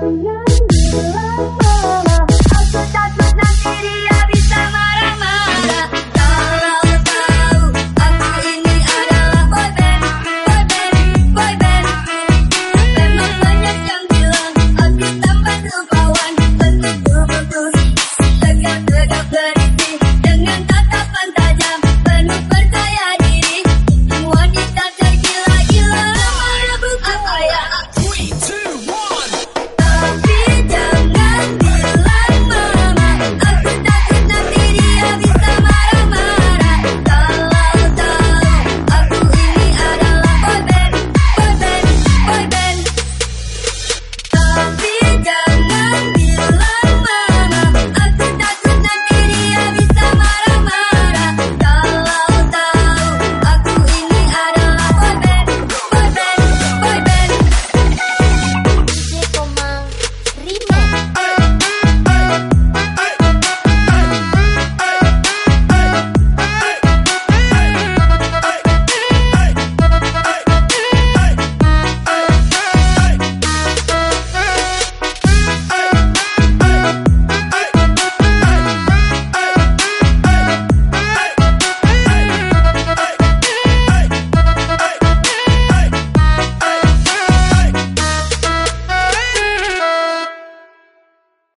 Yeah.